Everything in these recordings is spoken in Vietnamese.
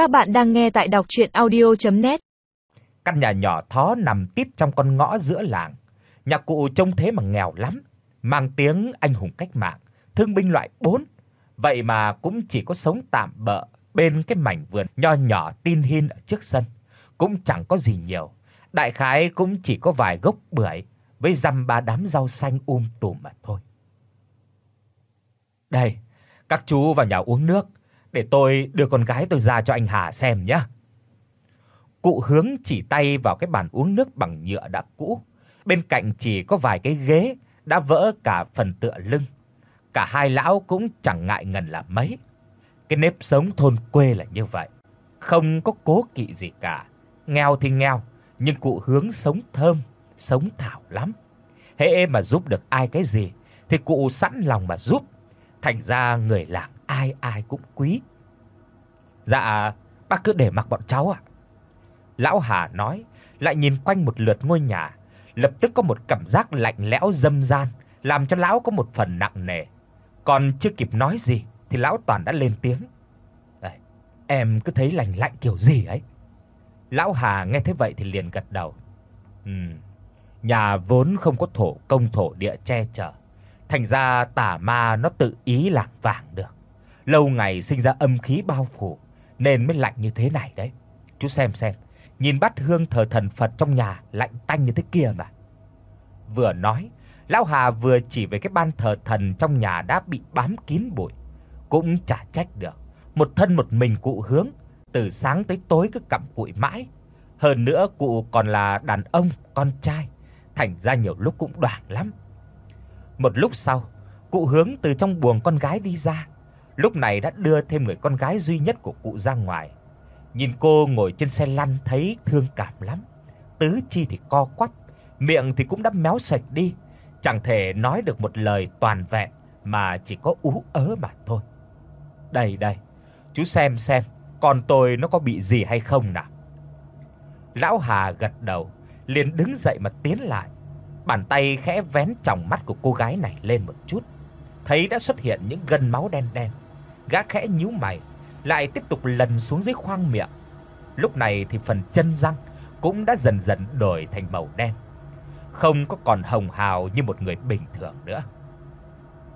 Các bạn đang nghe tại đọc audio net Căn nhà nhỏ thó nằm tít trong con ngõ giữa làng. Nhà cụ trông thế mà nghèo lắm, mang tiếng anh hùng cách mạng, thương binh loại 4, vậy mà cũng chỉ có sống tạm bợ bên cái mảnh vườn nho nhỏ tin hin ở trước sân, cũng chẳng có gì nhiều. Đại khái cũng chỉ có vài gốc bưởi với răm ba đám rau xanh um tùm mà thôi. Đây, các chú vào nhà uống nước, để tôi đưa con gái tôi ra cho anh Hà xem nhé. Cụ hướng chỉ tay vào cái bàn uống nước bằng nhựa đã cũ, bên cạnh chỉ có vài cái ghế đã vỡ cả phần tựa lưng. Cả hai lão cũng chẳng ngại ngần là mấy. Cái nếp sống thôn quê là như vậy, không có cố kỵ gì cả. Nghèo thì nghèo, nhưng cụ hướng sống thơm, sống thảo lắm. Hễ mà giúp được ai cái gì thì cụ sẵn lòng mà giúp. Thành ra người làng ai ai cũng quý. Dạ, bác cứ để mặc bọn cháu ạ. Lão Hà nói, lại nhìn quanh một lượt ngôi nhà, lập tức có một cảm giác lạnh lẽo dâm gian, làm cho lão có một phần nặng nề. Còn chưa kịp nói gì thì lão Toàn đã lên tiếng. "Đây, em cứ thấy lạnh lạnh kiểu gì ấy?" Lão Hà nghe thế vậy thì liền gật đầu. "Ừm, nhà vốn không có thổ công thổ địa che chở, thành ra tà ma nó tự ý lảng vảng được. Lâu ngày sinh ra âm khí bao phủ nên mới lạnh như thế này đấy. Chú xem xem, nhìn bát hương thờ thần Phật trong nhà lạnh tanh như thế kia mà." Vừa nói, lão Hà vừa chỉ về cái ban thờ thần trong nhà đã bị bám kín bụi, cũng chả trách được. Một thân một mình cụ hướng, từ sáng tới tối cứ cặm cụi mãi. Hơn nữa cụ còn là đàn ông, con trai, thành ra nhiều lúc cũng đoảng lắm. Một lúc sau, cụ hướng từ trong buồng con gái đi ra, lúc này đã đưa thêm người con gái duy nhất của cụ ra ngoài. Nhìn cô ngồi trên xe lăn thấy thương cảm lắm, tứ chi thì co quắp, miệng thì cũng đã méo sạch đi, chẳng thể nói được một lời toàn vẹn mà chỉ có ú ớ mà thôi. Đây đây, chú xem xem con tôi nó có bị gì hay không nào. Lão Hà gật đầu, liền đứng dậy mà tiến lại, bàn tay khẽ vén tròng mắt của cô gái này lên một chút, thấy đã xuất hiện những gân máu đen đen. Gã khẽ nhíu mày, lại tiếp tục lần xuống dưới khoang miệng. Lúc này thì phần chân răng cũng đã dần dần đổi thành màu đen, không có còn hồng hào như một người bình thường nữa.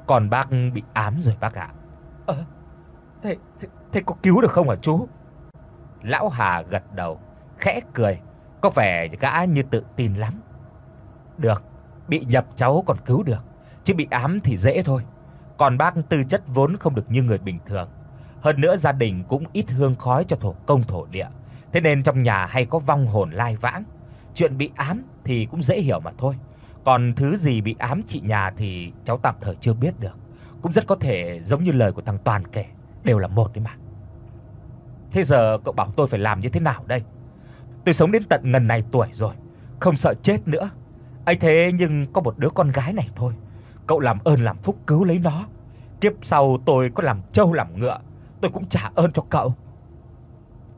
Còn bác bị ám rồi bác ạ. Ơ, thế, thế thế có cứu được không hả chú? Lão Hà gật đầu, khẽ cười, có vẻ gã như tự tin lắm. Được, bị nhập cháu còn cứu được, chứ bị ám thì dễ thôi. Còn bác tư chất vốn không được như người bình thường. Hơn nữa gia đình cũng ít hương khói cho thổ công thổ địa, thế nên trong nhà hay có vong hồn lai vãng. Chuyện bị ám thì cũng dễ hiểu mà thôi. Còn thứ gì bị ám chị nhà thì cháu tạm thời chưa biết được. Cũng rất có thể giống như lời của thằng Toàn kể, đều là một đấy mà. Thế giờ cậu bảo tôi phải làm như thế nào đây? Tôi sống đến tận ngần này tuổi rồi, không sợ chết nữa. Ấy thế nhưng có một đứa con gái này thôi, cậu làm ơn làm phúc cứu lấy nó. Kiếp sau tôi có làm trâu làm ngựa, tôi cũng trả ơn cho cậu."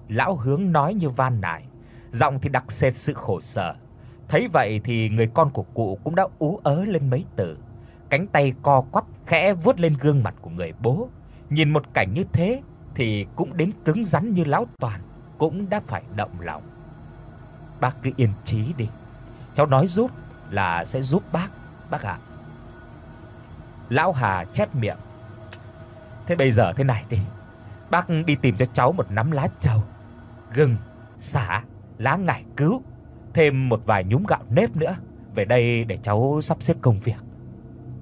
Lão hướng nói như van nài, giọng thì đặc sệt sự khổ sở. Thấy vậy thì người con của cụ cũng đã ú ớ lên mấy từ, cánh tay co quắp khẽ vuốt lên gương mặt của người bố. Nhìn một cảnh như thế thì cũng đến cứng rắn như lão Toàn cũng đã phải động lòng. Bác cứ yên trí đi. Cháu nói giúp là sẽ giúp bác, bác ạ. Lão Hà chép miệng. Thế bây giờ thế này đi. Bác đi tìm cho cháu một nắm lá trầu, gừng, xả, lá ngải cứu, thêm một vài nhúm gạo nếp nữa, về đây để cháu sắp xếp công việc.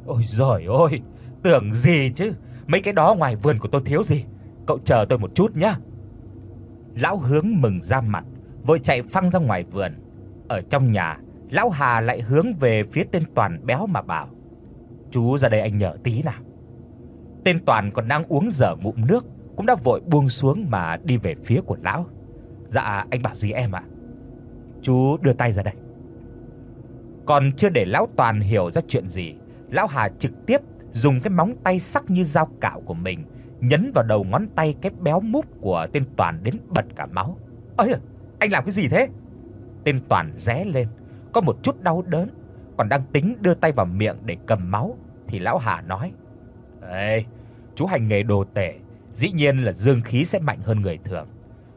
Ôi giời ơi, tưởng gì chứ, mấy cái đó ngoài vườn của tôi thiếu gì. Cậu chờ tôi một chút nhé. Lão Hướng mừng ra mặt, vội chạy phăng ra ngoài vườn. Ở trong nhà, lão Hà lại hướng về phía tên Toàn béo mà bảo: "Chú ra đây anh nhờ tí nào." Tên Toàn còn đang uống dở ngụm nước, cũng đã vội buông xuống mà đi về phía của lão. "Dạ, anh bảo gì em ạ?" "Chú đưa tay ra đây." Còn chưa để lão Toàn hiểu ra chuyện gì, lão Hà trực tiếp dùng cái móng tay sắc như dao cạo của mình nhấn vào đầu ngón tay cái béo múp của tên Toàn đến bật cả máu. "Ơi, anh làm cái gì thế?" Tên Toàn ré lên, có một chút đau đớn, còn đang tính đưa tay vào miệng để cầm máu thì lão Hà nói: "Ê, chú hành nghề đồ tể, dĩ nhiên là dương khí sẽ mạnh hơn người thường.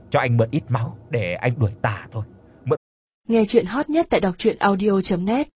cho anh mượn ít máu để anh đuổi tà thôi. Nghe truyện hot nhất tại doctruyenaudio.net